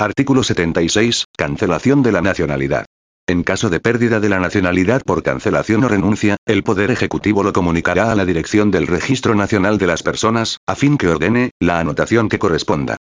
Artículo 76. Cancelación de la nacionalidad. En caso de pérdida de la nacionalidad por cancelación o renuncia, el Poder Ejecutivo lo comunicará a la Dirección del Registro Nacional de las Personas, a fin que ordene la anotación que corresponda.